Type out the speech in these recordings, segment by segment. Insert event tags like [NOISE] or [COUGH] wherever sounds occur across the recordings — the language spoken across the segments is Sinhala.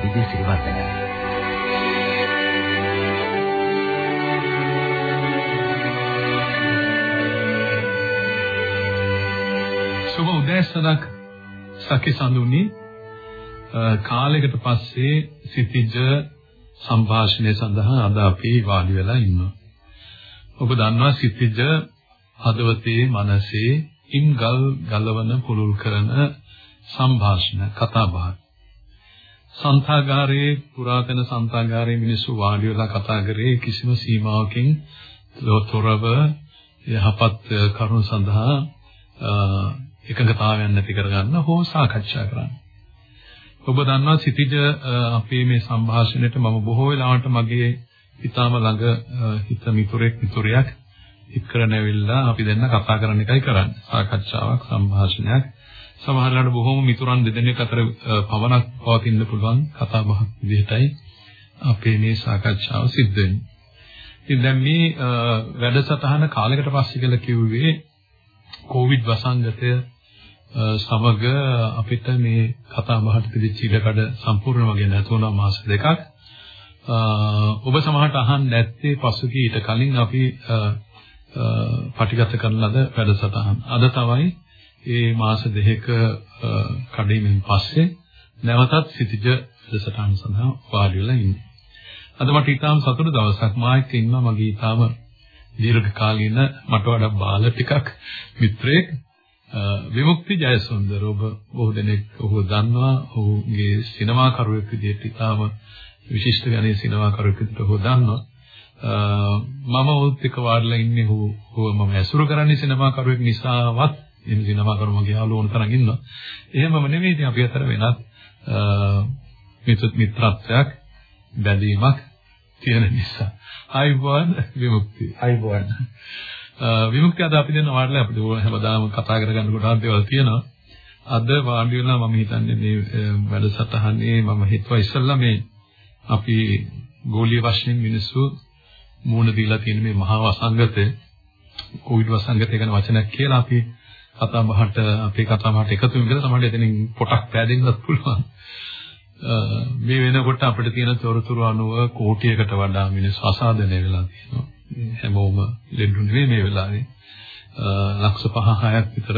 ආචාර්ය සුනිල් විජේසිරිවර්ධන සුබ උදෑසනක් සකි සඳුනි. කාලයකට පස්සේ සිටිජ සංഭാෂණය සඳහා අද අපි වාඩි වෙලා ඉන්නවා. ඔබ දන්නවා සිටිජ හදවතේ මනසේ ඉම්ගල් ගලවන පුරුල් කරන සංഭാෂණ කතා බහ. සංථාගාරයේ පුරාතන සංථාගාරයේ මිනිස්සු වාඩි වෙලා කතා කරේ කිසිම සීමාවකින් තොරව යහපත් කරුණු සඳහා එකඟතාවයක් නැති කරගන්න හෝ සාකච්ඡා කරන්න. ඔබ දන්නවා සිටිජ අපේ මේ සංഭാෂණයට මම බොහෝ වෙලාවට මගේ පිතාම ළඟ හිත මිතුරෙක් මිතුරියක් එක් කරගෙන ඇවිල්ලා අපි දෙන්න කතා කරන එකයි කරන්නේ. සාකච්ඡාවක් සංഭാෂණයක් සමහරවිට බොහෝම මිතුරන් දෙදෙනෙක් අතර පවණක් පවතින්න පුළුවන් කතා බහක් විදිහටයි අපේ මේ සාකච්ඡාව සිද්ධ වෙන්නේ. ඉතින් දැන් මේ වැඩසටහන කාලයකට පස්සේ කියලා කිව්වේ කොවිඩ් වසංගතය සමග අපිට මේ කතා බහට පිළිච්ච ඉඩකඩ සම්පූර්ණ වගේ නැතුණා මාස දෙකක්. ඔබ සමහරට අහන්න නැත්තේ පසුගිය ඊට කලින් අපි පටිගත කරන ලද වැඩසටහන. අද තමයි මේ මාස දෙකක කඩීමෙන් පස්සේ නැවතත් සිටිජ වැඩසටහන සඳහා වාඩි වෙලා ඉන්නේ. අද මට ඊටාම් සතුටු දවසක්. මායික ඉන්නවා මගේ ඊටාම දීර්ඝ කාලීන මට වඩා බාල ටිකක් මිත්‍රයෙක්. විමුක්ති ජයසුන්දර. ඔබ බොහෝ දෙනෙක් ඔහු දන්නවා. ඔහුගේ සිනමා කරුවෙක් විදිහට ඊටාම විශිෂ්ට ගණයේ සිනමා කරුවෙක් විදිහට ඔහු දන්නවා. මම ඔහුත් එක්ක වාඩිලා ඉන්නේ. ඔහු මම ඇසුරු කරන්නේ සිනමා කරුවෙක් නිසාවත් එහෙම සිනමා කරු මගේ යාළුවෝ ඕන තරම් ඉන්නවා. එහෙමම නෙමෙයි ඉතින් අපි අතර වෙනත් මිත්‍ර මිත්‍රත්වයක් බැඳීමක් තියෙන නිසා. ආයිබෝන් විමුක්ති. ආයිබෝන් විමුක්තිය අද අපි දෙන්න වාඩිලා අපිට හැමදාම කතා කරගන්න ගොඩාක් දේවල් තියෙනවා. අද වාඩි වෙලා මම හිතන්නේ මේ වැඩසටහනේ මම හිතුවා ඉස්සෙල්ලා මේ අපි ගෝලීය වශයෙන් මිනිස්සු මූණ දීලා තියෙන මේ මහා වසංගතය කොවිඩ් වසංගතය ගැන වචනයක් කියලා අපි කතා බහට අපේ කතා බහට එකතු වෙමු කියලා තමයි එතනින් පොටක් පෑදෙන්නත් පුළුවන්. මේ වෙනකොට අපිට තියෙන තොරතුරු අනුව කෝටියකට වඩා මිනිස්සු අසාධනය වෙලා තියෙනවා. හැමෝම ලෙඩු නෙවෙයි මේ වෙලාවේ. ලක්ෂ 5-6ක් විතර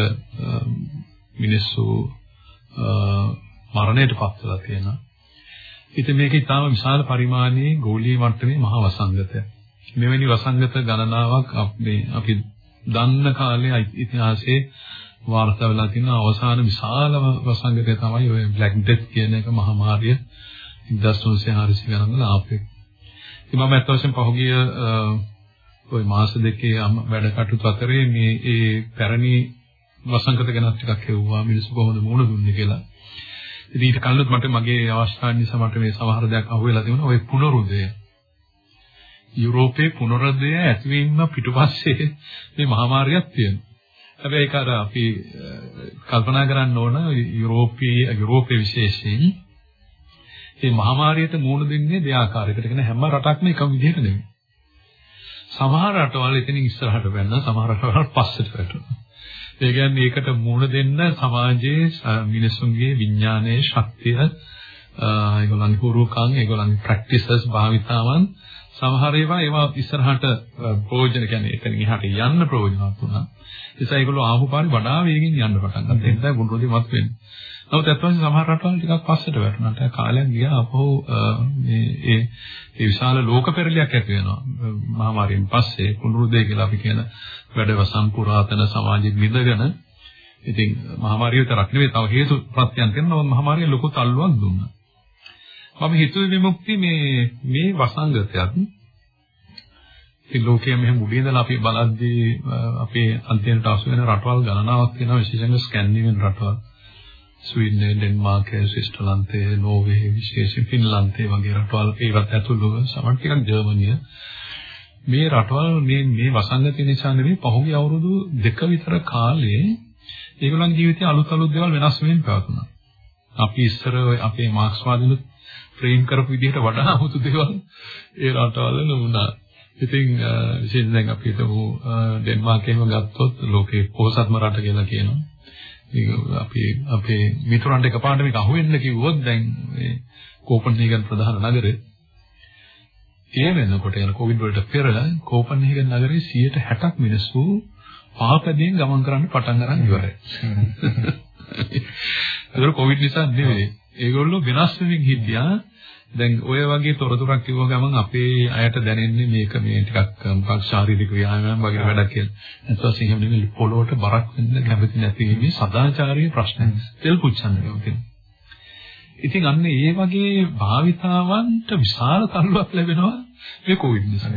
මිනිස්සු මරණයට පත් වෙලා තියෙනවා. ඉතින් මේක ඉතාම විශාල පරිමාණයේ ගෝලීය මට්ටමේ මහා වසංගතයක්. මෙවැනි වසංගත ගණනාවක් අපි අපි දන්න කාලේ ඉතිහාසයේ වාර්තා වෙලා තියෙන අවසාන විශාලම වසංගතය තමයි ඔය බ්ලැක් ඩෙත් කියන එක මහාමාරිය 1940 ගණන් වල ආපේ. ඉතින් මම අත් වශයෙන් පහුගිය ওই මාස දෙකේ වැඩ කටයුතු අතරේ මේ ඒ පැරණි වසංගත ගැන ටිකක් හෙව්වා මිනිස්සු කොහොමද මුහුණ දුන්නේ කියලා. ඉතින් ඊට කලින් මට මගේ අවස්ථාව නිසා මට මේ සමහර දේක් අහුවෙලා තිබුණා ওই පුනරුදය. යුරෝපයේ පුනරුදය ඇතිවීම පිටුපස්සේ මේ මහාමාරියක් තියෙනවා. හැබැයි ඒක අර අපි කල්පනා කරන්න ඕන යුරෝපයේ යුරෝපයේ විශේෂයෙන් මේ මහාමාරියට මුහුණ දෙන්නේ දෙආකාරයකට. කියන හැම රටක්ම එකම විදිහට නෙමෙයි. සමහර රටවල් එතනින් ඉස්සරහට වැන්න සමහර රටවල් පස්සට වැටුණා. ඒ කියන්නේ ඒකට මුහුණ දෙන්න සමාජයේ මිනිසුන්ගේ විඥානයේ ශක්තිය ඒගොල්ලන්ගේ හුරුකම් ඒගොල්ලන්ගේ ප්‍රැක්ටිසස් භාවිතාවන් සමහර ඒවා ඒවා ඉස්සරහට ප්‍රයෝජන කියන්නේ එතනින් එහාට යන්න ප්‍රයෝජනවත් වුණා. නිසා ඒගොල්ලෝ ආපු පාරේ වඩා වේගෙන් යන්න පටන් ගත්තා. ඒ නිසා ගුණරෝධි මත වෙන්නේ. නමුත් අත්වශයෙන් සමහර රටවල් ටිකක් පස්සට වැටුණාට කාලයක් ගියා අපහු මේ ඒ ඒ විශාල ලෝක පෙරලියක් ඇති වෙනවා මහාමාරියෙන් පස්සේ කුණුරුදේ කියලා අපි කියන වැඩවසම් පුරාතන සමාජෙ මිදගෙන ඉතින් මහාමාරිය විතරක් නෙවෙයි තව හේතු ප්‍රත්‍යයන් කරනවා මහාමාරිය ලොකු තල්ලුවක් දුන්නා මම හිතුවේ විමුක්ති මේ මේ වසංගතයත්. ඒ ලෝකයේ මෙහෙම උඩින් ඉඳලා අපි බලද්දී අපේ අන්තිමට අසු වෙන රටවල් ගණනාවක් තියෙනවා. විශේෂයෙන්ම ස්කැන්ඩිනේවියන් රටවල්. ස්වීඩන් ඩෙන්මාර්ක් ස්විට්සර්ලන්තේ නෝර්වේ විශේෂයෙන් ෆින්ලන්තේ වගේ රටවල් ඒවත් ඇතුළු සමහර ටිකක් ජර්මනිය. මේ රටවල් මේ මේ වසංගතය නිසා නෙවෙයි පහුගිය අවුරුදු දෙක විතර කාලේ ඒගොල්ලන් ජීවිතේ අලුත් අලුත් දේවල් වෙනස් වෙමින් පැවතුණා. අපි ඉස්සර අපේ මාක්ස්වාදීනුත් ෆ්‍රේම් කරපු විදිහට වඩා 아무තු දේවල් ඒ රටවල වුණා. ඉතින් විශේෂයෙන් දැන් අපි හිතමු ඩෙන්මාර්ක් එහෙම ගත්තොත් ලෝකේ පොහොසත්ම රට කියලා කියනවා. අපි අපේ මිතුරන්ට එකපාරට මේක අහුවෙන්න කිව්වොත් දැන් මේ කෝපන්හේගන් ප්‍රධාන නගරේ ඒ වෙනකොට යන කොවිඩ් වලට පෙර කෝපන්හේගන් නගරේ 60ක් මිනිස්සු පාපදයෙන් ගමන් කරන්න පටන් ගන්න ඉවරයි. [LAUGHS] ඒක කොවිඩ් නිසා නෙවෙයි. ඒගොල්ලෝ වෙනස් වෙමින් හිටියා. දැන් ඔය වගේ තොරතුරක් කිව්ව ගමන් අපේ අයට දැනෙන්නේ මේක මේ ටිකක් මොකක් ශාරීරික ව්‍යායාමයක් වගේ වැඩක් කියලා. නැත්නම් එහෙම නෙමෙයි පොළොවට බරක් වෙන්න කැමති නැති වීමේ සදාචාරීය ප්‍රශ්න. තෙල් පුච්චන්න කැමති. ඉතින් අන්න ඒ වගේ භාවිතාවන්ට විශාල තල්ලුවක් ලැබෙනවා මේ කොවිඩ් නිසා.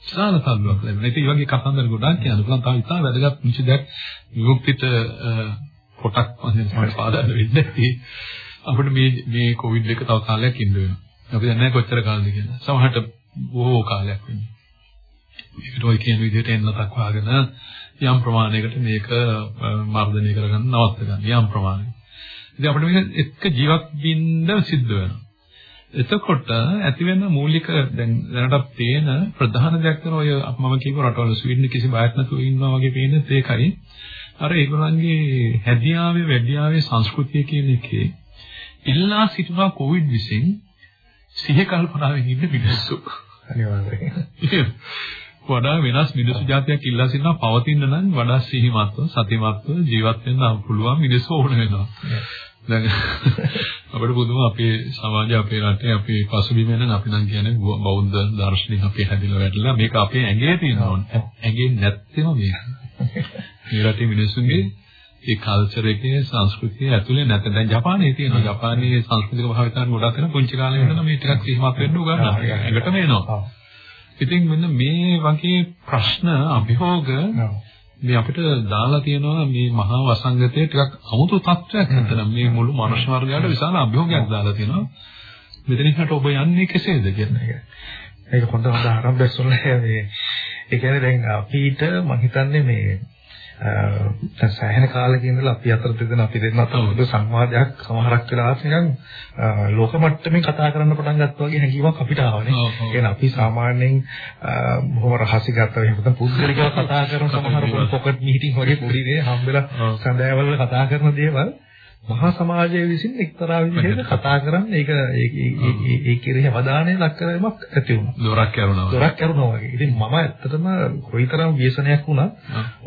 විශාල තල්ලුවක් ලැබෙනවා. ඉතින් මේ වගේ කතන්දර ගොඩක් කියන්න පුළුවන්. තව ඉතාල වැදගත් මුචි දෙයක් විමුක්තිත කොටක් වශයෙන් තමයි පාදන්න වෙන්නේ. අපිට මේ මේ කොවිඩ් එක තව කාලයක් ඉන්න වෙනවා. අපි දන්නේ නැහැ කොච්චර කාලද කියලා. සමහරට බොහෝ කාලයක් වෙන්නේ. මේකට ඔය කියන විදිහට එන්නතක් වාගෙන යම් ප්‍රමාණයකට මේක මර්ධනය කරගන්න නවත්ත ගන්න යම් ප්‍රමාණයකට. ඉතින් අපිට මේක එක්ක ජීවත් වෙන්න සිද්ධ වෙනවා. එතකොට ඇති වෙන මූලික දැන් දැනට තියෙන ප්‍රධාන දෙයක් තමයි ඔය මම කියපු රටවල ස්වීඩන් කිසි බයක් නැතුව ඉන්නවා වගේ පේන්නේ ඒකයි. අර ඒගොල්ලන්ගේ හැදියාවේ වැඩියාවේ සංස්කෘතිය කියන එකේ ඉල්ලා සිටිනවා කොවිඩ් විසින් සිහ කල්පනාවෙන් ඉන්න මිනිස්සු. අනිවාර්යයෙන්. වඩා වෙනස් මිනිස්සු జాතියක් ඉල්ලා සිටිනවා පවතින නම් වඩා සිහිමත්ව සතිමත්ව ජීවත් වෙන්න පුළුවන් මිනිස්සු ඕන වෙනවා. දැන් අපිට පුදුම අපේ සමාජය අපේ රටේ අපේ පසුබිම නම් අපි නම් කියන්නේ බෞද්ධ දර්ශනික අපේ හැදිලා වැටලා මේක අපේ ඇඟේ තියෙනවා. ඇඟේ නැත්තේම මේක. මේ රටේ මිනිස්සුන්ගේ ඒ කල්චර් එකේ සංස්කෘතිය ඇතුලේ නැත. දැන් ජපානයේ තියෙනවා. ජපානයේ සංස්කෘතික භාවිතාන් ගොඩක් වෙන පුංචි කාලේ ඉඳන් මේ ටිකක් සිහිමත් වෙන්න උගන්වනවා. ඒකට මේනවා. ඉතින් මෙන්න මේ වගේ ප්‍රශ්න අභියෝග මේ අපිට දාලා තියෙනවා මේ මහා වසංගතයේ ටිකක් අමුතු තත්ත්වයක් නැත්නම් මේ මුළු මනුෂ්‍ය වර්ගයට විශාල අභියෝගයක් දාලා තියෙනවා. මෙතනින්ට ඔබ යන්නේ කෙසේද කියන එක. ඒක හොඳ හොඳ ආරම්භයක් සුළුයි මේ ඒ කියන්නේ දැන් අපිට මම හිතන්නේ මේ සෑහෙන කාලෙක ඉඳලා අපි අතර දෙදෙන අපි දෙන්න අතර මොකද සංවාදයක් සමහරක් වෙලාවට නිකන් ලෝක මට්ටමින් කතා කරන්න පටන් ගත්තා වගේ හැඟීමක් අපිට ආවනේ. ඒ කියන්නේ අපි සාමාන්‍යයෙන් බොහොම රහසිගතව එහෙම නැත්නම් පුද්ගලිකව කතා කරන සමහර පොකට් මීටින් වගේ පොඩි දේ හම්බෙලා සඳෑවල කතා කරන දේවල් මහා සමාජය විසින් එක්තරා විදිහකට කතා කරන්නේ ඒක ඒ ඒ කෙරෙහි අවධානය ලක් කරීමක් ඇති වුණා. දොරක් කරුණා. දොරක් කරුණා වගේ. ඉතින් මම ඇත්තටම කොයිතරම් ව්‍යසනයක් වුණත්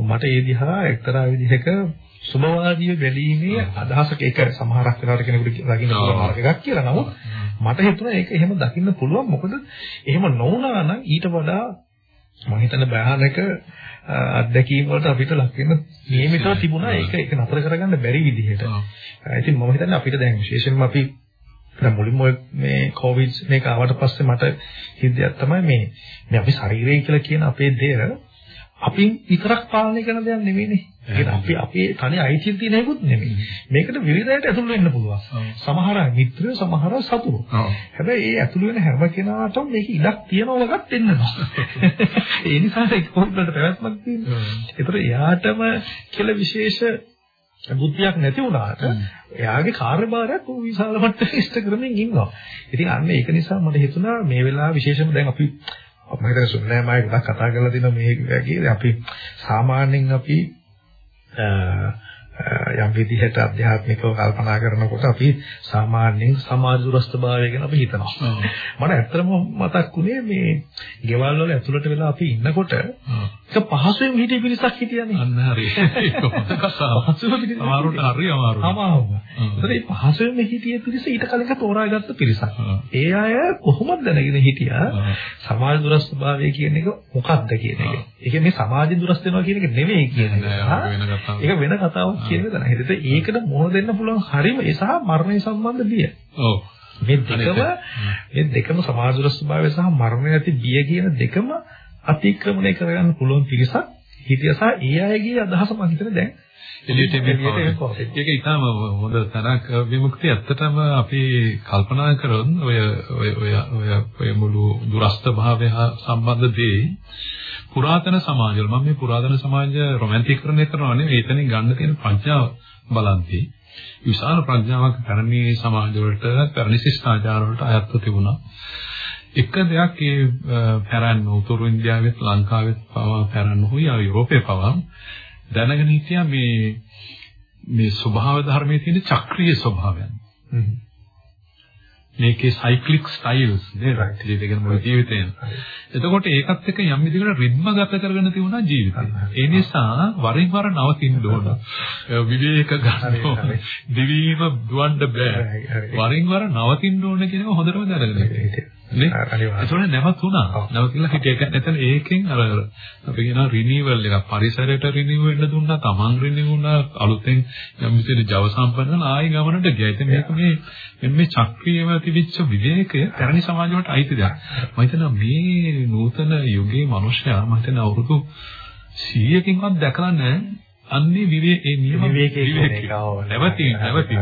මට ඒ දිහා එක්තරා විදිහක සුභවාදීව බැලීමේ අදහසක ඒක සමහරක් වෙලාවට කෙනෙකුට දකින්න පුළුවන් මාර්ගයක් කියලා. නමුත් මට හිතුණා ඒක එහෙම දකින්න පුළුවන්. මොකද එහෙම නොවුණා නම් ඊට වඩා මම හිතන භයානක අත්දැකීම් වලට අපිට ලක් වෙන නියමිතව තිබුණා ඒක ඒක නතර කරගන්න බැරි විදිහට. ඉතින් මම හිතන්නේ අපිට දැන් විශේෂයෙන්ම අපි දැන් මුලින්ම මේ කොවිඩ් මේක ආවට පස්සේ මට හිතයක් තමයි මේ මේ අපි ශරීරය කියලා කියන අපේ දේ අපි විතරක් පාලනය කරන දෙයක් නෙවෙයිනේ. ඒක අපි අපේ තනි අයිතිය තියෙන එකකුත් නෙමෙයි. මේකට විවිධයට ඇතුළු වෙන්න පුළුවන්. සමහර මිත්‍රයෝ සමහර සතුරු. හැබැයි ඒ ඇතුළු වෙන හැම කෙනාටම මේක ඉඩක් තියනවා වගත් වෙන්නවා. [LAUGHS] ඒ නිසා ඒක පොඩ්ඩක් පැවැත්මක් තියෙනවා. ඒතර එයාටම කියලා විශේෂ බුද්ධියක් නැති වුණාට එයාගේ කාර්යභාරයක් උ විශාල මට්ටමක ඉෂ්ට කරමින් ඉන්නවා. ඉතින් අන්න ඒක නිසා මට හිතුණා මේ වෙලාව විශේෂම දැන් අපි මම හිතන්නේ සුන්නෑ මම ගොඩක් කතා කරලා තියෙනවා මේ වගේ අපි සාමාන්‍යයෙන් අපි 呃 යම් විදිහට අධ්‍යාත්මිකව කල්පනා කරනකොට අපි සාමාන්‍යයෙන් සමාජ දුරස්ථභාවය ගැන අපි හිතනවා. මට ඇත්තටම මතක් වුණේ මේ ගෙවල් වල ඇතුළට වෙලා අපි ඉන්නකොට ඒක පහසුවෙන් හිටිය පිරිසක් හිටියානේ. අන්න හරි. ඒක කතාවක්. පහසුවෙන් අමාරුට හරි අමාරුයි. අමාරුයි. ඒතර මේ පහසුවෙන් හිටිය පිරිස ඊට කලින් තෝරාගත්ත පිරිසක්. ඒ අය කොහොමද දැනගෙන හිටියා සමාජ දුරස්ථභාවය කියන එක මොකක්ද කියන එක. ඒ කියන්නේ සමාජ දුරස්ථ වෙනවා කියන එක නෙවෙයි කියන එක. ඒක වෙන කතාවක් කියන එක නේද? ඒකට මොන දෙන්න පුළුවන් හරිම ඒ සහ මරණය සම්බන්ධ බිය. ඔව්. මේ දෙකම මේ දෙකම සමාජ ස්වභාවය සහ මරණය ඇති බිය කියන දෙකම අතික්‍රමණය කරගන්න පුළුවන් පිරිසක් හිතියා සහ ඒ අයගේ අදහස මම හිතන්නේ දැන් එළියට එන්නේ ඒක ඊටම හොඳ තරක් විමුක්තිය ඇත්තටම අපි කල්පනා කරොත් ඔය ඔය ඔය ඔය මුළු දුරස්ත භාවය හා සම්බන්ධ දේ පුරාතන සමාජවල මම මේ පුරාතන සමාජ රොමැන්ටිකරණය කරනවා නෙවෙයි. එතනින් ගන්න තියෙන ප්‍රඥාව බලන්ති. විශාල ප්‍රඥාවක් පැරණි සමාජවලට පැරණි ශිෂ්ටාචාර වලට අයත්ව තිබුණා. එක දෙයක් ඒ පැරණ උතුරු ඉන්දියාවෙත් ලංකාවෙත් පවා පැරණ හොයි යුරෝපේ පවා දැනගෙන හිටියා මේ මේ ස්වභාව ධර්මයේ තියෙන චක්‍රීය ස්වභාවයන්. මේකේ සයික්ලික් ස්ටයිල්ස් නේද? ජීවිතේ මොන ජීවිතේ. එතකොට ඒකත් එක්ක යම් විදිහකට රිද්ම ගත කරගෙන තිබුණා ජීවිතේ. ඒ නිසා වරින් වර නවතින්න ඕන. විවේක ගන්න දිවීම දුවන්න බෑ. වරින් වර නවතින්න ඕන කියන එක හොඳටම දැනගෙන නේ? ඒතකොට නැවතුණා. නැවතිලා හිටිය. එතන ඒකෙන් අර අපි කියනවා රිනිවල් එක පරිසරයට රිනිව් වෙන්න දුන්නා තමන් රිනිව් වුණා අලුතෙන් යම් විදිහට ජව සම්පන්න ආයි ගමනට ගියා. ඉතින් මේක මේ මේ චක්‍රීයව තිබිච්ච විවේකය පැරණි සමාජ වලට අයිති දෙයක්. මම හිතනවා මේ නූතන යුගයේ මිනිස්සයා මම හිතන අවුරුදු 100කින්වත් දැකලා නැහැ අන්නේ විවේ ඒ නියම විවේකයේ නැවති නැවති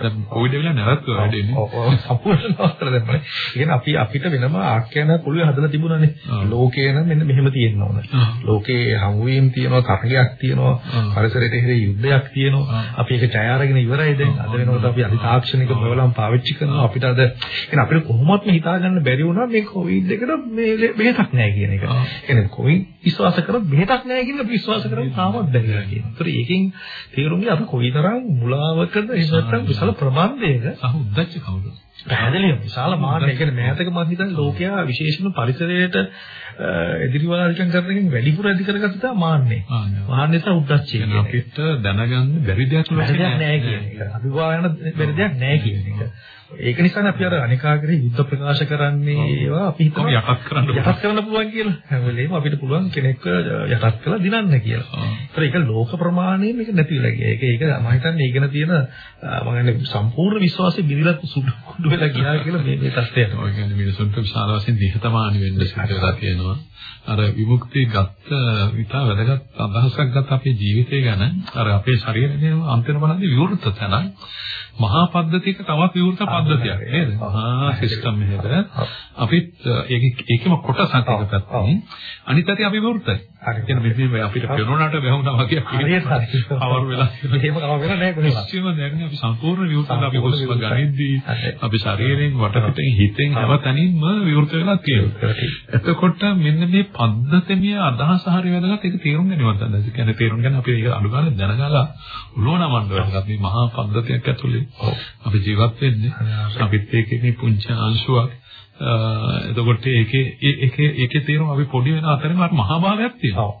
දැන් කොවිඩ් වෙලා නැවතුවා වැඩේනේ ඔව් සම්පූර්ණ අවස්ථර දැම්මනේ ඉතින් අපි අපිට වෙනම ආඛ්‍යාන පොළුවේ හදලා තිබුණානේ. ලෝකේ නම් මෙන්න මෙහෙම තියෙන්න ඕන. ලෝකේ හමුවීම් තියෙනවා තරගයක් තියෙනවා පරිසරයට හිරේ යුද්ධයක් තියෙනවා. අපි ඒක ඡය අරගෙන ඉවරයි දැන්. අද වෙනකොට අපි අධිතාක්ෂණික ප්‍රබලම් පාවිච්චි කරනවා. අපිට අද එහෙනම් අපිට කොහොමත්ම හිතා ගන්න බැරි වුණා මේ කොවිඩ් එකට මේ බෙහෙතක් නැහැ කියන එක. කියන්නේ කොවිඩ් විශ්වාස කරොත් බෙහෙතක් නැහැ කියන විශ්වාස කරන්නේ තාමත් බැහැ. තියෙනවා. ඒතර ඒකෙන් තේරුම් ගියා අපි කොයිතරම් මුලාවකද එහෙම නැත්නම් විශාල ප්‍රබන්ධයක සහ උද්දච්ච කවුද? පැහැදිලිව විශාල මාන්න ඒ කියන්නේ මෑතක මම හිතන්නේ ලෝකයා විශේෂම පරිසරයට එදිරිවාදිකම් කරන එකෙන් වැඩිපුර ඇති කරගත්ත තමයි මාන්නේ. මාන්නේ සහ උද්දච්චය. අපිට දැනගන්න බැරි දෙයක් නෑ කියන එක. අභිවායන බැරි දෙයක් නෑ කියන එක. ඒක නිසානේ අපි අර අනිකාගරේ යුද්ධ ප්‍රකාශ කරන්නේ ඒවා අපි හිතමු යටත් කරන්න යටත් කරන්න පුළුවන් කියලා. හැම වෙලේම අපිට පුළුවන් කෙනෙක්ව යටත් කරලා දිනන්න කියලා. ඒතර ඒක ලෝක ප්‍රමාණයෙන් මේක නැතිලා ගියා. ඒක ඒක මම හිතන්නේ ඉගෙන තියෙන මම කියන්නේ සම්පූර්ණ විශ්වාසය බිඳිලා සුදු කුඩු වෙලා ගියා කියලා මේ මේ තත්ත්වයට. ඔය කියන්නේ මිනිසුන්ට විශාල වශයෙන් දිහතමානි වෙන්න සිද්ධ වෙලා තියෙනවා. අර විමුක්තිය ගත්ත විතර වැදගත් අදහසක් ගත්ත අපේ ජීවිතය ගැන අර අපේ ශරීරයේ අන්තිම බලද්දී විවෘත තැන මහා පද්ධතියක තවත් විවෘත පද්ධතියක් නේද? මහා සිස්ටම් එකක අපිත් ඒකෙම කොටසක් එක පැත්තකින් අනිත් පැත්තේ අපි විවෘතයි. හරි. කියන්නේ මේ අපිට පෙනුනට වැහුණා වගේ හරියට හරි. අවර වෙලා. එහෙම කව වෙලා නැහැ කොහොමද? කිසිම දෙයක් අපි සම්පූර්ණ විවෘතව අපි හුස්ම ගනිද්දී අපි ශරීරයෙන් වටපිටින් හිතෙන් හැමතැනින්ම විවෘත වෙලා තියෙනවා. එතකොට මෙන්න මේ පද්ධතියේ අදහස හරි වැදගත් ඒක තේරුම් තමයි. ඒ කියන්නේ තේරුම් ගන්න අපි ඒක අඩු ගන්න දැනගලා උලෝනමන්න වැදගත් මේ මහා පද්ධතියක් ඇතුලේ අපි ජීවත් වෙන්නේ. අපිත් ඒකේ මේ පුංචි අංශුවක් එතකොට ඒකේ ඒකේ ඒකේ තේරුම අපි පොඩි වෙන අතරම අර මහා භාවයක් තියෙනවා. ඔව්.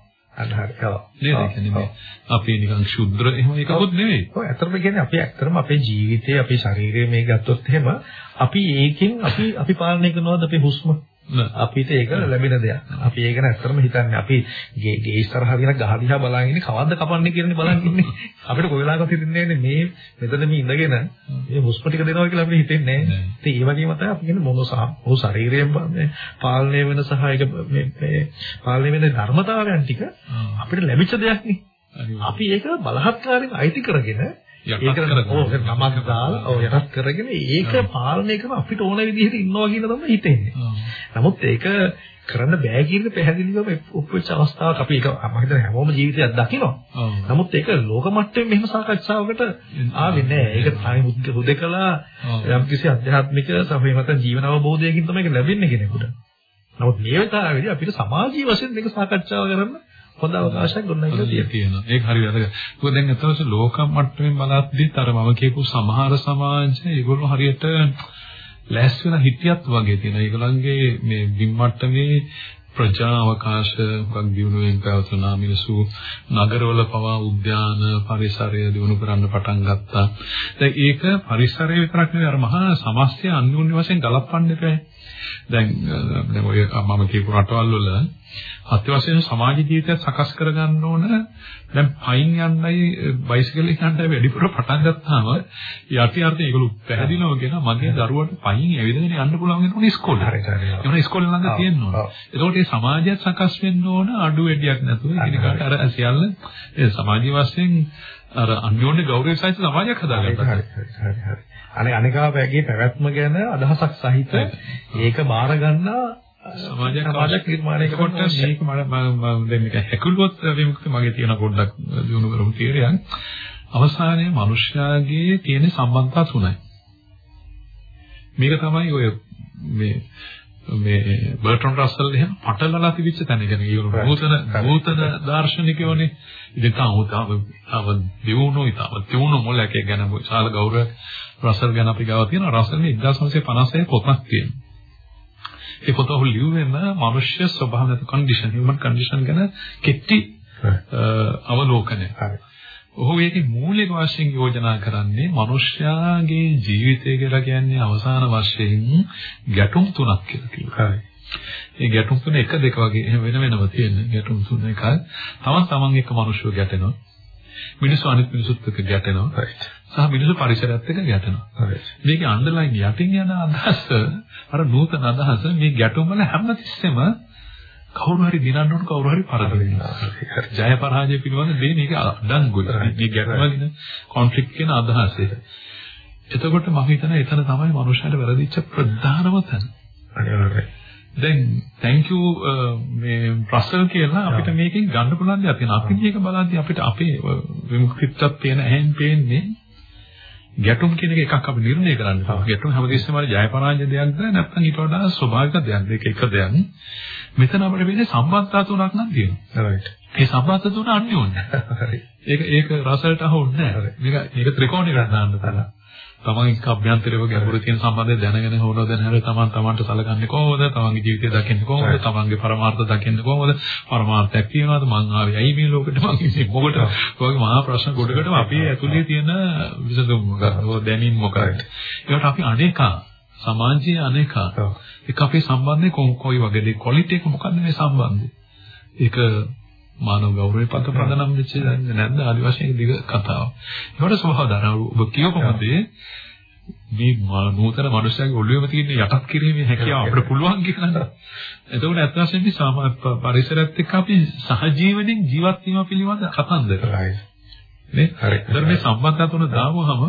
කියන්නේ අපි නිකන් ශුද්‍ර එහෙම එකකුත් නෙවෙයි. ඔව් ඇත්තටම කියන්නේ අපි ඇත්තටම අපේ ජීවිතේ අපේ ශරීරය මේ ගත්තොත් එහෙම අපි ඒකෙන් අපි අපි පාලනය කරනවද අපේ හුස්ම? අපිට ඒක ලැබෙන දෙයක්. අපි ඒක නැත්තරම හිතන්නේ අපි ගේ ගේ ඉස්සරහා දින ගහ දිහා බලන් ඉන්නේ කවද්ද කපන්නේ කියලානේ බලන් ඉන්නේ. [LAUGHS] අපිට කොයි වෙලාවකත් හිතෙන්නේ නැහැ මේ මෙතන මේ ඉඳගෙන මේ හුස්ම ටික දෙනවා කියලා අපිට හිතෙන්නේ නැහැ. ඉතින් ඒ වගේම තමයි අපි කියන්නේ මොන සහ ඔහු ශරීරයෙන් පාලනය වෙන සහ ඒක මේ පාලනය වෙන ධර්මතාවයන් ටික අපිට ලැබිච්ච දෙයක් නේ. අපි ඒක බලහත්කාරයෙන් අයිති කරගෙන ඒක ඔව් නමක් දාලා ඔව් යටත් කරගෙන ඒක පාලනය කරන අපිට ඕන විදිහට ඉන්නවා කියන තමයි හිතෙන්නේ. නමුත් ඒක කරන්න බෑ කියන පැහැදිලිවම උපවිච්ච අවස්ථාවක් අපි ඒක මම හිතන්නේ හැමෝම ජීවිතයක් දකිනවා. නමුත් ඒක ලෝක මට්ටමේ මෙහෙම සාකච්ඡාවකට ආවේ නෑ. ඒක තනි හුදකලා යම්කිසි අධ්‍යාත්මික සමේ මත ජීවන අවබෝධයකින් තමයි ඒක ලැබෙන්නේ කෙනෙකුට. නමුත් මේ වෙලාවේදී අපිට සමාජීය වශයෙන් මේක සාකච්ඡාව කරන්න හොඳ අවකාශයක් ගොඩනගලා තියෙනවා. ඒක හරි වැදගත්. මොකද දැන් අතවස ලෝක මට්ටමින් බලද්දිත් අර මම කියපු සමහර සමාජ ඒගොල්ලෝ හරියට ලෑස් වෙලා හිටියත් වගේ තියෙනවා. ඒගොල්ලන්ගේ මේ බිම් මට්ටමේ ප්‍රජා අවකාශ වක් දිනුවෙන් පැවතුනා මිනිසු නගරවල පවා උද්‍යාන පරිසරය දිනු කරන්න පටන් ගත්තා. දැන් ඒක පරිසරය විතරක් නෙවෙයි අර මහා සමස්තය අන්‍යෝන්‍ය වශයෙන් ගලපන්න එපා. දැන් දැන් ඔය මම කියපු රටවල් වල අත්‍යවශ්‍යම සමාජ ජීවිතය සකස් කරගන්න ඕන දැන් පයින් යන්නයි බයිසිකල් එක යන්නයි වැඩිපුර පටන් ගත්තාම යටි අර්ථය ඒගොල්ලෝ පැහැදිලිවම කියන මගේ දරුවට පයින් ඇවිදගෙන යන්න පුළුවන් වෙන ඉස්කෝලේ. හරි හරි. ඒවන ඉස්කෝලේ ළඟ තියෙන්න ඕන. එතකොට මේ සමාජයත් සකස් වෙන්න ඕන අඩු වැඩියක් නැතුව එකිනෙකාට අර සියල්ල ඒ සමාජීය වශයෙන් අර අන්‍යෝන්‍ය ගෞරවය සහිත සමාජයක් හදාගන්න. හරි හරි හරි. අනේ අනිකාවගේ පැවැත්ම ගැන අදහසක් සහිත ඒක බාර ගන්නා සමාජයක් සමාජයක් නිර්මාණය කොට කරන්න මේක මම දැන් මේක හැකුළුවොත් විමුක්ති මගේ තියෙන පොඩ්ඩක් දිනු කරමු තීරයක්. අවසානයේ මිනිස්යාගේ තියෙන සම්බන්ධතා තුනයි. මේක තමයි ඔය මේ මේ බර්ටන් රස්සල් එහෙම පටලලා තිබිච්ච තැන. කියන්නේ ඒගොල්ලෝ නූතන නූතන දාර්ශනිකයෝනේ. ඉතින් තාම තාම දියුණු තාම දියුණු මොලකේ ගැන විශාල ගෞරව රස්සල් ගැන අපි ගාව තියෙනවා. රස්සල් මේ 1956 පොතක් තියෙනවා. ඒ පොත ඔහු ලියුවෙම මනුෂ්‍ය ස්වභාව නැත කන්ඩිෂන් හියුමන් කන්ඩිෂන් ගැන කෙටි අවලෝකනය. හරි. ඔහු ඒකේ මූලික වශයෙන් යෝජනා කරන්නේ මනුෂ්‍යයාගේ ජීවිතය කියලා කියන්නේ අවසාන වශයෙන් ගැටුම් තුනක් කියලා. හරි. ඒ ගැටුම් තුන එක දෙක වගේ එහෙම වෙන වෙනම තියෙන ගැටුම් තුන එකයි. තමන් තමන් එක්ක මනුෂ්‍යව ගැටෙනවා. මිනිස්සු අනිත් මිනිසුත් එක්ක ගැටෙනවා. right. සහ මිනිස්සු පරිසරයත් එක්ක ගැටෙනවා. right. මේකේ අන්ඩර්ලයින් යටින් යන අදහස අර නූතන අදහස මේ ගැටුම් වල හැමතිස්සෙම කවුරු හරි දිනන්න ඕන කවුරු හරි පරදිනවා. ජය පරාජය පිළිබඳ දෙන්නේ මේක අඩංගුයි. මේ ගැටුම් වලින් කොන්ෆ්ලික්ට් කියන අදහස. එතකොට මම හිතනවා එතන තමයි මනුෂ්‍යයට වැරදිච්ච ප්‍රධානම තැන. අනිවාර්යයෙන්. දැන් thank you මේ රසල් කියලා අපිට මේකෙන් ගන්න පුළුවන් දෙයක් තියෙනවා. අපි මේක බලද්දී අපිට අපේ විමුක්තිත්වයක් තියෙන ඇහෙන් පේන්නේ ගැටුම් කියන එක එකක් අපි නිර්ණය කරන්න. ගැටුම් හැමදෙස්සෙම හරි ජය පරාජය දෙයක්ද නැත්නම් ඊට වඩා ස්වභාවික දෙයක්ද? ඒක එක දෙයක්. මෙතන අපිට වෙන්නේ සම්බන්ධතා තුනක් නම් තියෙනවා. right. ඒ සම්බන්ධතා තුන අන්‍යෝන්‍යයි. හරි. ඒක ඒක රසල්ට අහුන්නේ නැහැ. මේක මේක ත්‍රිකෝණයකට දාන්න පුළුවන්. තමන් එක්ක අභ්‍යන්තරව ගැඹුරු තියෙන සම්බන්ධය දැනගෙන හොනෝ දැනහැර තමන් තමන්ට සලකන්නේ කොහොමද? තමන්ගේ ජීවිතය දකින්නේ කොහොමද? තමන්ගේ පරමාර්ථ දකින්නේ කොහොමද? පරමාර්ථයක් තියනවාද? මං ආවේ ඇයි මේ ලෝකෙට මං ඉන්නේ මොකටද? ඔයගේ මහා ප්‍රශ්න ගොඩකටම අපි ඇතුලේ තියෙන විසඳුම් මොකක්ද? දැනීම් මොකක්ද? ඒකට අපි අනේකා සමාජයේ අනේකා ඒක අපේ සම්බන්ධය කොයි වගේද? ක්වොලිටි එක මොකක්ද මේ සම්බන්ධය? ඒක මානව ගෞරවය පත ප්‍රදානම් වෙච්ච නැද්ද ආදි වශයෙන් දිග කතාව. ඒකට ධර්ම ඔබ කියවකොමද මේ නූතන මනුස්සයගේ ඔළුවේම තියෙන යටත් කිරීමේ හැකියාව අපිට පුළුවන් කියලා. එතකොට ඇත්ත වශයෙන්ම සාමාන්‍ය පරිසරයත් එක්ක අපි සහජීවණයෙන් ජීවත් වීම පිළිබඳ කතන්දර. right. නේ? හරි. ඒතර මේ සම්බන්ධතා තුන දාවුවහම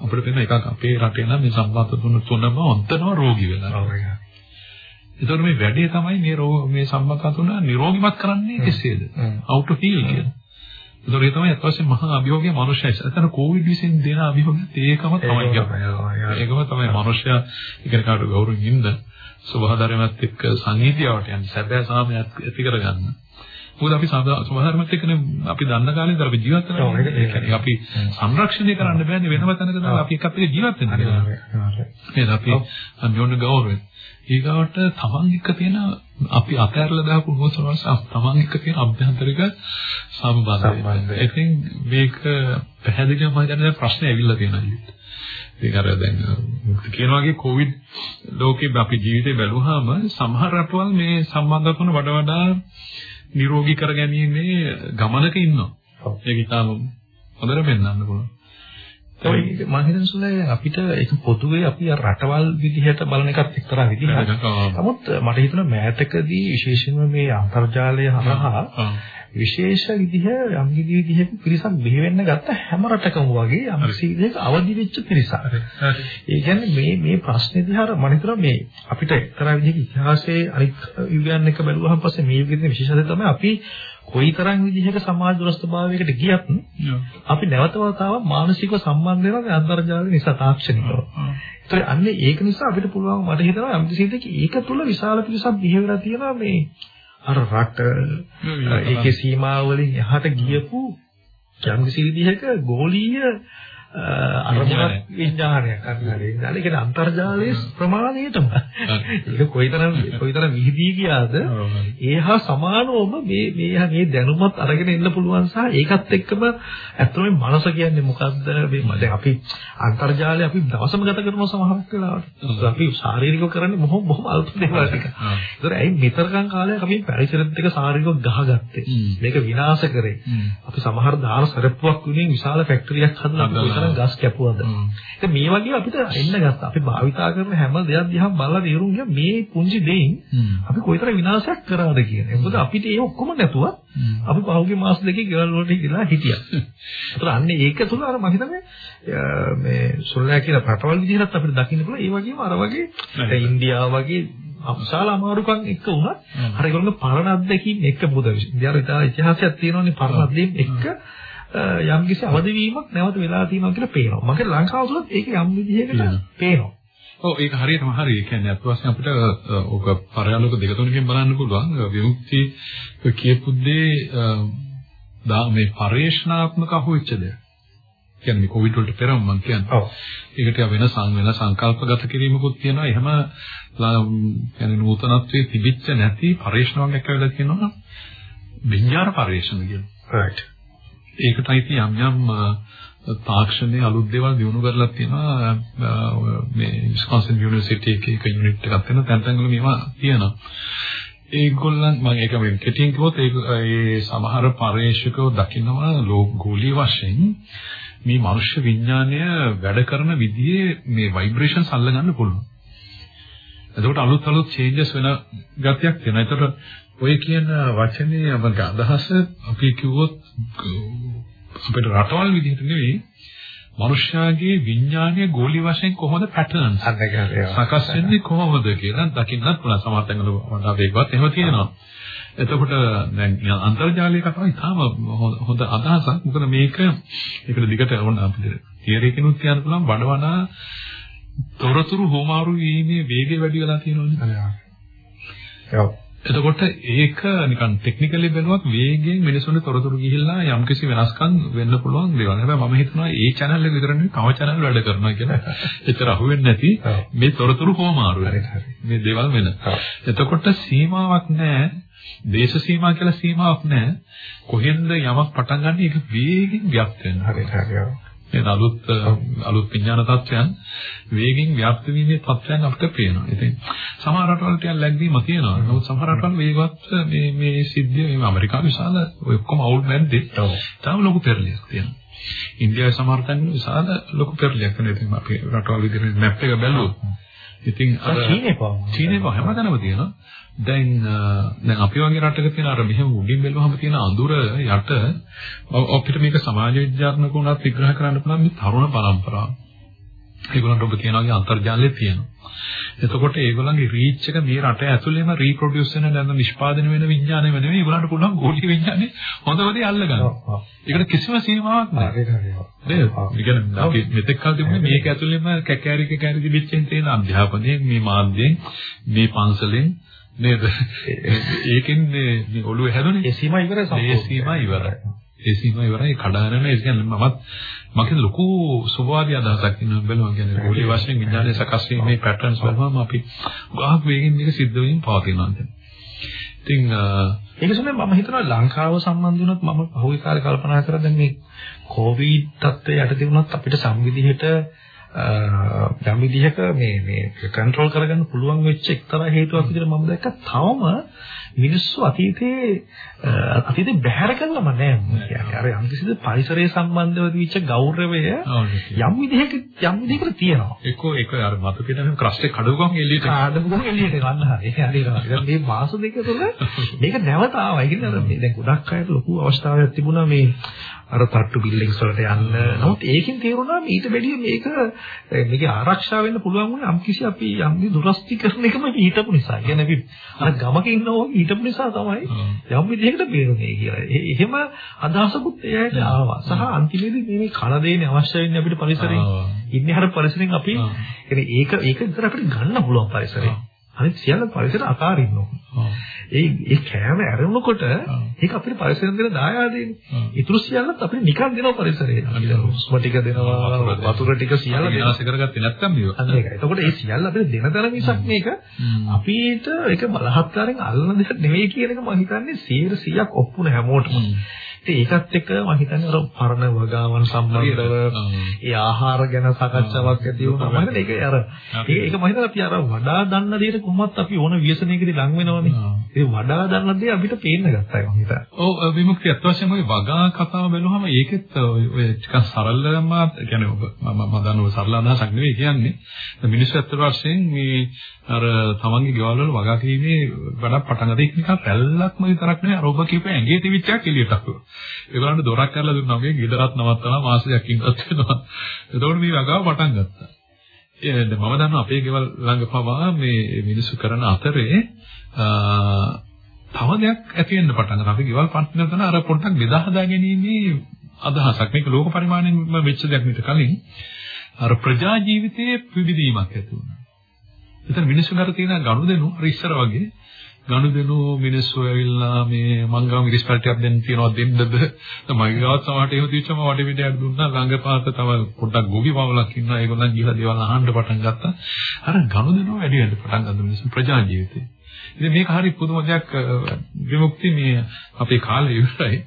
අපිට පේන එකක් අපේ රටේ නම් මේ සම්බන්ධතා තුන තුනම ඔන්තනම රෝගී වෙලා. ඒතකොට මේ වැඩේ තමයි මේ රෝග මේ සම්බන්ධතා තුන නිරෝගීමත් කරන්නේ කෙසේද? how to heal කියලා. ඒතකොට ඒ තමයි අත්වශයෙන් මහා අභියෝගයේ මනුෂ්‍යය. එතන කොවිඩ් විසින් දෙන අභියෝගයත් ඒකම තමයි. ඒකම තමයි මනුෂ්‍යයා ඉගෙන කාට ගෞරවයෙන් ඉන්න ස්වභාවධර්මයත් එක්ක සංගීතයට යන සැබෑ සාමයක් ඇති කරගන්න. මොකද අපි ස්වභාවධර්මත් එක්කනේ අපි දන්න කාලේ ඉඳලා අපි ජීවත් වෙනවා. ඒ කියන්නේ අපි සංරක්ෂණය කරන්න බෑනේ වෙනම තැනක දාලා අපි එකත් එක්ක ජීවත් වෙනවා. නේද අපි අන්‍යෝන්‍ය ගෞරවය. ඊගාවට තමන් එක්ක තියෙන අපි අතහැරලා දාපු මොහොතවල තමන් එක්ක තියෙන අභ්‍යන්තරික සම්බන්ධය. ඉතින් මේක පැහැදිලිවම මම හිතන්නේ ප්‍රශ්නේ ඇවිල්ලා තියෙනවා. ඒක අර දැන් කියන වගේ කොවිඩ් ලෝකේ අපි ජීවිතේ බැලුවාම සමහර රටවල් මේ සම්බන්ධතුන වඩා වඩා නිරෝගී කරගැනීමේ ගමනක ඉන්නවා. ඒක ඉතාලම හොඳට පෙන්වන්න පුළුවන්. ඔය මම හිතන සුළේ අපිට ඒක පොදුවේ අපි රටවල් විදිහට බලන එකත් එක්තරා විදිහක්. නමුත් මට හිතෙනවා මෑතකදී විශේෂයෙන්ම මේ අන්තර්ජාලය හරහා විශේෂ විදිහ යම් කිසි විදිහක පිරිසක් බිහි වෙන්න ගත්ත හැම රටකම වගේ යම් විදිහක අවදි වෙච්ච පිරිසක්. ඒ කියන්නේ මේ මේ ප්‍රශ්නේ දිහා මම හිතනවා මේ අපිට එක්තරා විදිහක ඉතිහාසයේ අනිත් යුගයන් එක බැලුවහම පස්සේ මේ යුගයේ විශේෂත්වය තමයි අපි කොයිතරම් විදිහක සමාජ දුරස්ථභාවයකට ගියත් අපි නැවත වතාවක් මානසිකව සම්බන්ධ වෙනවා අන්තර්ජාලය නිසා තාක්ෂණිකව. ඒතර අන්නේ ඒක නිසා අපිට පුළුවන් මට හිතෙනවා යම් කිසි දෙයක ඒක තුල විශාල පිරිසක් බිහි වෙලා තියෙනවා මේ අර රට ඒකේ සීමාව වලින් එහාට ගියපු යම් කිසි විදිහක ගෝලීය අරමුණක් විඥානයක් අන්නරේ. ඒ කියන්නේ අන්තර්ජාලයේ ප්‍රමාණයටම. ඒක කොයිතරම් කොයිතරම් විහිදී ගියාද? ඒහා සමානවම මේ මේ මේ දැනුමත් අරගෙන ඉන්න පුළුවන් සහ ඒකත් එක්කම ඇත්තටම මනස කියන්නේ මොකද්ද? මේ දැන් අපි අන්තර්ජාලය අපි දවසම ගත කරන සමහරක් වෙලාවට. අපි ශාරීරිකව කරන්නේ මොහොම බොහොම අල්ප දේවල් ටික. ඒතර ඇයි මෙතරකම් කාලයක් අපි පරිසරෙත් එක්ක ශාරීරිකව ගහගත්තේ. මේක විනාශ කරේ. අපි සමහර දාන සරප්පුවක් වුණේ විශාල ෆැක්ටරියක් හදලා කොයිතරම් ගස් කැපුවද. ඉතින් මේ වගේ අපිට එන්න ගත්තා. අපි භාවිතා කරන හැම දෙයක් දිහා බලලා තේරුම් ගියා මේ පුංචි දෙයින් අපි කොයිතරම් විනාශයක් කරාද කියන්නේ. මොකද අපිට ඒ ඔක්කොම නැතුව අපි පහුගිය මාස දෙකේ ගෙවල් වලට ගිහලා හිටියා. ඒතර අන්නේ ඒක තුල අර මම හිතන්නේ මේ සුල්ලා කියන රටවල් විදිහට අපිට දකින්න පුළුවන්. ඒ වගේම අර වගේ ඉන්දියාව වගේ අසාල අමාරුකම් එක්ක වුණත් අර ඒගොල්ලෝ පරණ අත්දැකීම් එක්ක බුද ඉන්දියාවේ ඉතිහාසයක් තියෙනවනේ පරණ අත්දැකීම් එක්ක යම් කිසි අවදිවීමක් නැවත වෙලා තියෙනවා කියලා පේනවා. මගේ ලංකාව තුලත් ඒක යම් විදිහකට පේනවා. ඔව් ඒක හරියටම හරි. ඒ කියන්නේ අත් වශයෙන් අපිට ඕක පරයාලෝක දෙක තුනකින් බලන්න පුළුවන්. විමුක්ති කියපු දේ දා මේ පරිේශනාත්මක අහුවෙච්ච දෙයක්. කියන්නේ මේ කොවිඩ් වලට පෙරම මම කියන්නේ. ඔව්. ඒකට වෙන සං වෙන සංකල්පගත කිරීමකුත් තියෙනවා. එහෙම يعني නූතනත්වයේ තිබිච්ච නැති පරිේශනාවක් ඇවිල්ලා තියෙනවා. විඤ්ඤාණ පරිේශන කියනවා. right. ඒකටයි තියෙන යම් යම් තාක්ෂණයේ අලුත් දේවල් දිනු කරලා තියෙනවා මේ විස්කොන්සින් යුනිවර්සිටි එකේ එක යුනිට් එකක් තියෙනවා තැන් තැන් වල මේවා තියෙනවා ඒගොල්ලන් මම ඒක මේ කෙටියෙන් කිව්වොත් ඒ සමහර පරිශකව දකින්නවා ලෝකෝලී වශයෙන් මේ මනුෂ්‍ය විඥානය වැඩ කරන විදිහේ මේ ভাইබ්‍රේෂන්ස් අල්ලගන්න පුළුවන්. එතකොට අලුත් අලුත් චේන්ජස් වෙන ගතියක් තියෙනවා. ඒතකොට ඔය කියන වචනේ අපගේ අදහස අපි කිව්වොත් අපිට රටවල් විදිහට නෙවෙයි මනුෂ්‍යයාගේ විඥානීය ගෝලී වශයෙන් කොහොමද පැටර්න්ස් සකස් වෙන්නේ කොහොමද කියලා දකින්නත් පුළුවන් සමහරවිට වඩා වේගවත් එහෙම තියෙනවා. එතකොට දැන් අන්තර්ජාලයේ කතාව ඉතාම හොඳ අදහසක්. මොකද මේක ඒකට දිගට ඕන අපිට තියරි කෙනුත් කියන්න පුළුවන් බඩවනා තොරතුරු හොමාරු වීමේ වේගය වැඩි වෙලා තියෙනවනේ. එතකොට ඒක නිකන් ටෙක්නිකලි බැලුවත් වේගයෙන් මිනිසුන්ගේ තොරතුරු ගිහිල්ලා යම්කිසි වෙනස්කම් වෙන්න පුළුවන් දේවල්. හැබැයි මම හිතනවා මේ channel එක විතර නෙවෙයි තව channel වැඩ කරනවා කියලා. [LAUGHS] ඒතර අහුවෙන්නේ නැති මේ තොරතුරු කොමාරු මේ දේවල් වෙන. එතකොට සීමාවක් නැහැ. දේශ සීමා කියලා සීමාවක් නැහැ. කොහෙන්ද යමක් පටන් ගන්න ඒක වේගෙන් ව්‍යාප්ත වෙනවා. හරි හරි. ඒ අලුත් අලුත් විඥාන තත්ත්වයන් වේගින් ව්‍යාප්ත වීමේ තත්ත්වයන් අපිට පේනවා. ඉතින් සමහර රටවල් ටිකක් ලැබීම තියෙනවා. නමුත් සමහර රටවල් වේගවත් මේ මේ සිද්ධිය මේ ඇමරිකාව විශාල ඔය ඔක්කොම අවුල් නැද්දේ. තාම ලොකු පෙරලියක් තියෙනවා. ඉන්දියාවේ සමහර තැන් විශාල ලොකු පෙරලියක් තියෙනවා. ඉතින් අපි රටවල් විදිහට මැප් එක බැලුවොත් ඉතින් අර චීනේ පාව. චීනේ පාව හැමතැනම තියෙනවා. දැන් දැන් අපි වගේ රටක තියෙන අර මෙහෙම උඩින් බැලුවම තියෙන අඳුර යට අපිට මේක සමාජ විද්‍යාත්මක උනත් විග්‍රහ කරන්න පුළුවන් මේ තරුණ පරම්පරාව. ඒගොල්ලන්ට ඔබ කියනවා අන්තර්ජාලය තියෙනවා. එතකොට ඒගොල්ලන්ගේ රීච් එක මේ රට ඇතුළේම රීප්‍රොඩියුස් වෙන නැත්නම් නිෂ්පාදනය වෙන විඥානයම නෙවෙයි ඒගොල්ලන්ට පුළුවන් ගෝලීය විඥානේ හොඳවදී අල්ල ගන්න. ඒකට කිසිම සීමාවක් නැහැ. නේද? ඒ කියන්නේ අපි මෙතෙක් කල් තිබුණේ මේක ඇතුළේම කැකෑරි කැකෑරි දිවිච්චෙන් තියෙන අධ්‍යාපනයෙන් මේ මාධ්‍යයෙන් මේ පන්සලෙන් නේද? ඒකෙන් මේ ඔළුව හැදුනේ. ඒ සීමා ඉවරයි සම්පූර්ණ. ඒ සීමා ඉවරයි. ඒ සීමා ඉවරයි කඩාගෙන ඒ කියන්නේ මමත් මගේ ලොකු සුභවාදී අදහසක් ඉන්නවා බලනවා කියන්නේ පොලි වශයෙන් විඥානයේ සකස් වීමේ පැටර්න්ස් බලවම අපි ගාහක් වේගෙන් මේක සිද්ධ වෙමින් පවතිනවා දැන්. ඉතින් ඒක තමයි මම හිතනවා ලංකාව සම්බන්ධ වුණොත් මම පහුගිය කාලේ කල්පනා කරා දැන් මේ කොවිඩ් තත්ත්වය යටතේ වුණත් අපිට සංවිධියට යම් විදිහක මේ මේ කන්ට්‍රෝල් කරගන්න පුළුවන් වෙච්ච එක්තරා හේතුවක් විදිහට මම දැක්ක. තවම මිනිස්සු අතීතයේ අතීතේ බැහැර කළම නෑ කියන්නේ. අර යම් කිසිද පරිසරය සම්බන්ධව දීච්ච ගෞරවය යම් විදිහක යම් විදිහකට තියෙනවා. එක්කෝ ඒක අර මතකෙට නම් ක්‍රස්ට් එක කඩුවම එළියට. කඩුවම එළියට ගන්න හරි ඒක හරියනවා දැන් මේ මාස දෙක තුළ මේක නැවත ආවා. ඒ කියන්නේ දැන් ගොඩක් අයට ලොකු අවස්ථාවක් තිබුණා මේ අර තට්ටු බිල්ඩින්ග්ස් වලට යන්න. නමුත් ඒකෙන් තේරුණා ඊට වැඩිය මේක මේක ආරක්ෂා වෙන්න පුළුවන් වුණේ යම්කිසි අපි යම් දුරස්තිකරණ එකම හිතපු නිසා. කියන්නේ අපි අර ගමක ඉන්නවා හිතපු නිසා තමයි යම් විදිහකට බේරුනේ කියලා. එහෙම අදහසකුත් එයාට ආවා. සහ අන්තිමේදී මේ කන දෙන්නේ අවශ්‍ය වෙන්නේ අපිට පරිසරයෙන්. ඉන්නේ හර පරිසරයෙන් අපි ඒක ඒක විතර අපිට ගන්න පුළුවන් පරිසරයෙන්. අනිත් සියල්ල පරිසර අකාරින්න ඕන. ඒ ඒ කෑම ඇරෙනකොට ඒක අපිට පරිසරෙන් දෙන දායාදේනේ. ඊටු සියල්ලත් අපිට නිකන් දෙනවා පරිසරේ. උස්ම ටික දෙනවා වතුර ටික සියල්ල විනාශ කරගත්තේ නැත්තම් මේක. අන්න ඒකයි. එතකොට ඒ සියල්ල අපිට දෙන තරම මිසක් මේක අපිට ඒක බලහත්කාරයෙන් අල්ලන දෙයක් නෙවෙයි කියන එක මම හිතන්නේ 100%ක් ඔප්පුන හැමෝටම. ඉතින් ඒකත් එක්ක මම හිතන්නේ අර පරණ වගාවන් සම්බන්ධව ඒ ආහාර ගැන සාකච්ඡාවක් ඇති වුණා. මම හිතන්නේ ඒක අර ඒක මම හිතන්නේ අපි අර වඩා දන්න දේට කොහොමත් අපි ඕන ව්‍යසනයකදී ලං වෙනවනේ. ඒ වඩා දන්න දේ අපිට පේන්න ගත්තා මම හිතන්නේ. ඔව් විමුක්තිය අත්වශයෙන්ම ওই වගා කතාව බැලුවම ඒකෙත් ඔය ටිකක් සරලම කියන්නේ ඔබ මම දන්න ඔය සරල අදහසක් නෙවෙයි කියන්නේ. මිනිස්සු අත්‍තර වශයෙන් මේ අර තමන්ගේ ගෙවල් වල වගා කිරීමේ වැඩක් පටන් ගන්න එක නිකන් පැල්ලක්ම විතරක් නෙවෙයි අර ඔබ කියපු ඇඟේ තිබිච්චක් එළියට අපුවා. ඒගොල්ලන්ට දොරක් කරලා දුන්නා වගේ ගෙදරත් නවත්තලා මාසයක් ඉඳලා වෙනවා. එතකොට මේ වගාව පටන් ගත්තා. ඒ මම දන්නවා අපේ ගෙවල් ළඟ පවා මේ මිනිස්සු කරන අතරේ තව දෙයක් ඇති වෙන්න පටන් ගන්නවා. අපි ගෙවල් පටන් ගන්න අර පොඩ්ඩක් බෙදා හදා ගැනීමේ අදහසක්. මේක ලෝක පරිමාණයෙන් වෙච්ච දෙයක් නෙට කලින් අර ප්‍රජා ජීවිතයේ පිවිදීමක් ඇති වුණා. එතන මිනිස්සු කර තියෙන ගනුදෙනු අර ඉස්සර වගේ ගනුදෙනු මිනිස්සු ඇවිල්ලා මේ මංගම මිරිස් පැටයක් දෙන්න තියනවා දෙන්නද? මගේ ගාවත් සමහරට එහෙම තියච්චම වටේ පිටයක් දුන්නා ළඟපාත තව පොඩ්ඩක් ගොවි පවලක් ඉන්නවා ඒගොල්ලන් ගිහලා දේවල් අහන්න පටන් ගත්තා. අර ගනුදෙනු වැඩි වෙන්න පටන් ගත්තා මිනිස්සු ප්‍රජා ජීවිතේ. ඉතින් මේක හරි පුදුම දෙයක් විමුක්ති මේ අපේ කාලේ ඉවරයි.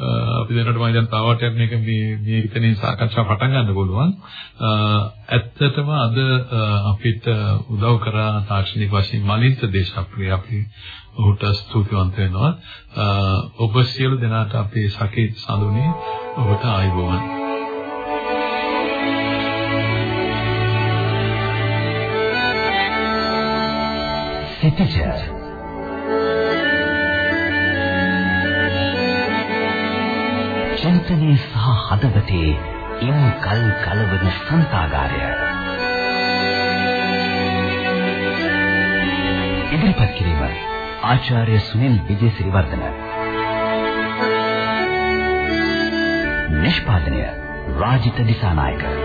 අපි දැනට මම දැන් තාවටයක් මේක මේ මේ විතනේ සාකච්ඡා පටන් ගන්න පුළුවන්. ඇත්තටම අද අපිට උදව් කරා තාක්ෂණික වශයෙන් මලින්ත දේශප්‍රිය අපි ඔහුට ස්තුතිවන්ත වෙනවා. ඔබ සියලු දෙනාට අපේ සකේ සඳුනේ ඔබට ආයුබෝවන්. සිතජ චින්තනයේ සහ හදවතේ ඉම් කල් කලවන සංතාගාරය ඉදිරිපත් කිරීම ආචාර්ය සුනිල් විජේසිරිවර්ධන. නිෂ්පාදනය රාජිත දිසානායක.